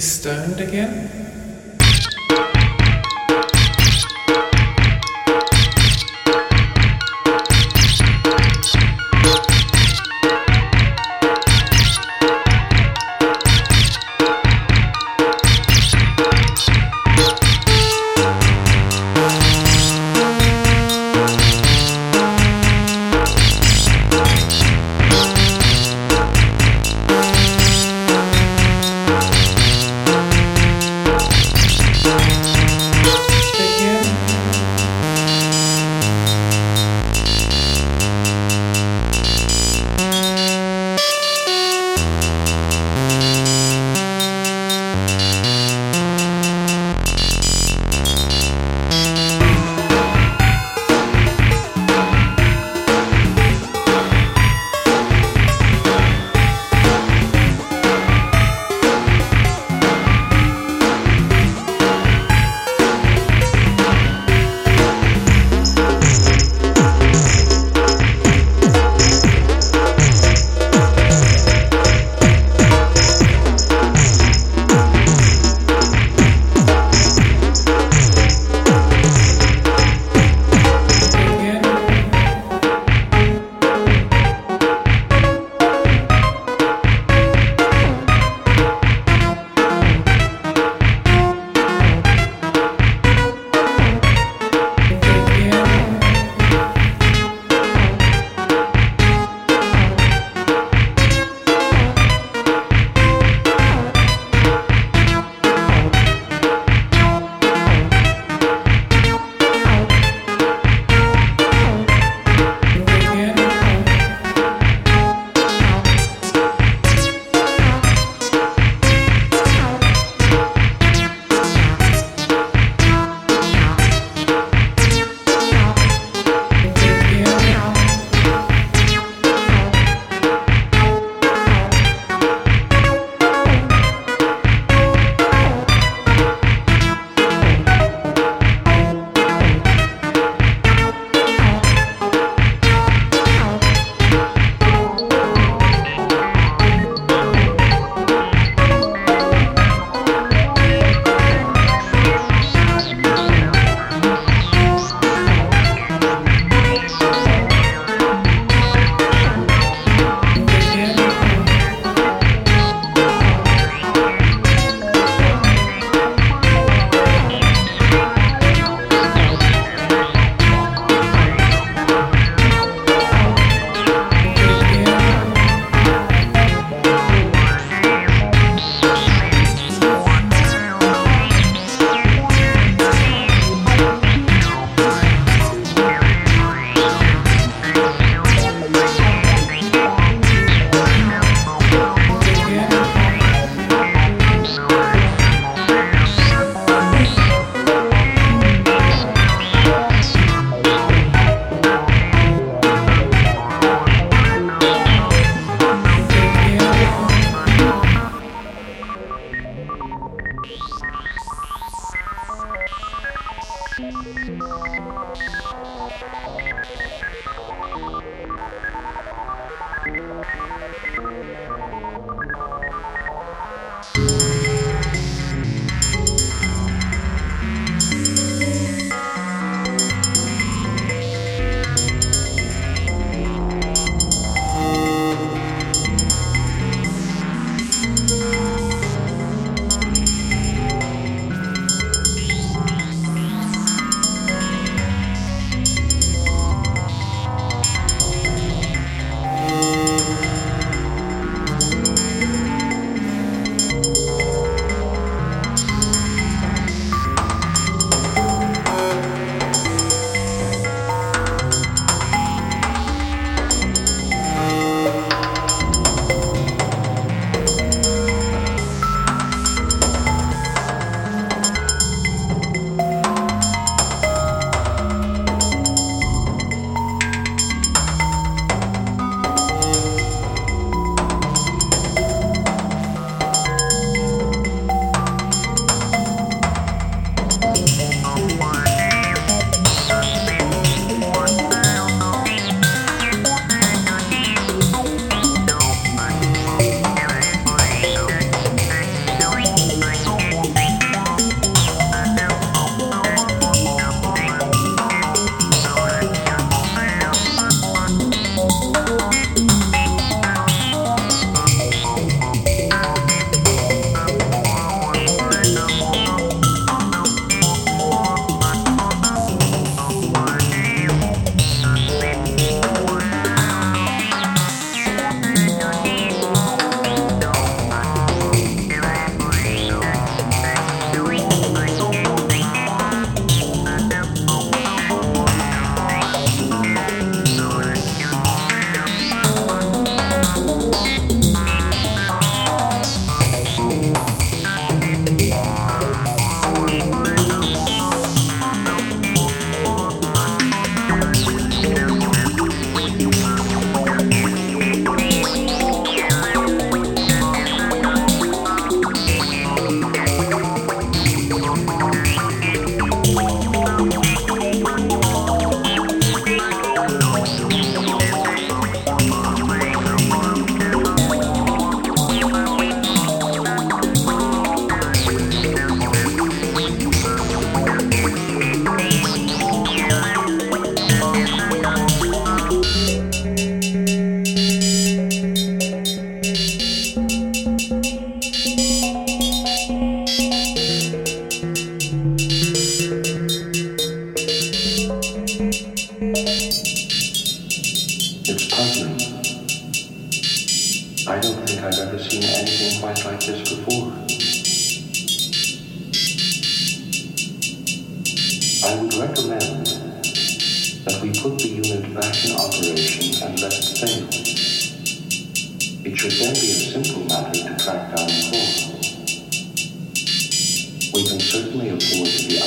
stoned again? that we put the unit back in operation and left stable. It should then be a simple matter to track down fraud. We can certainly afford to be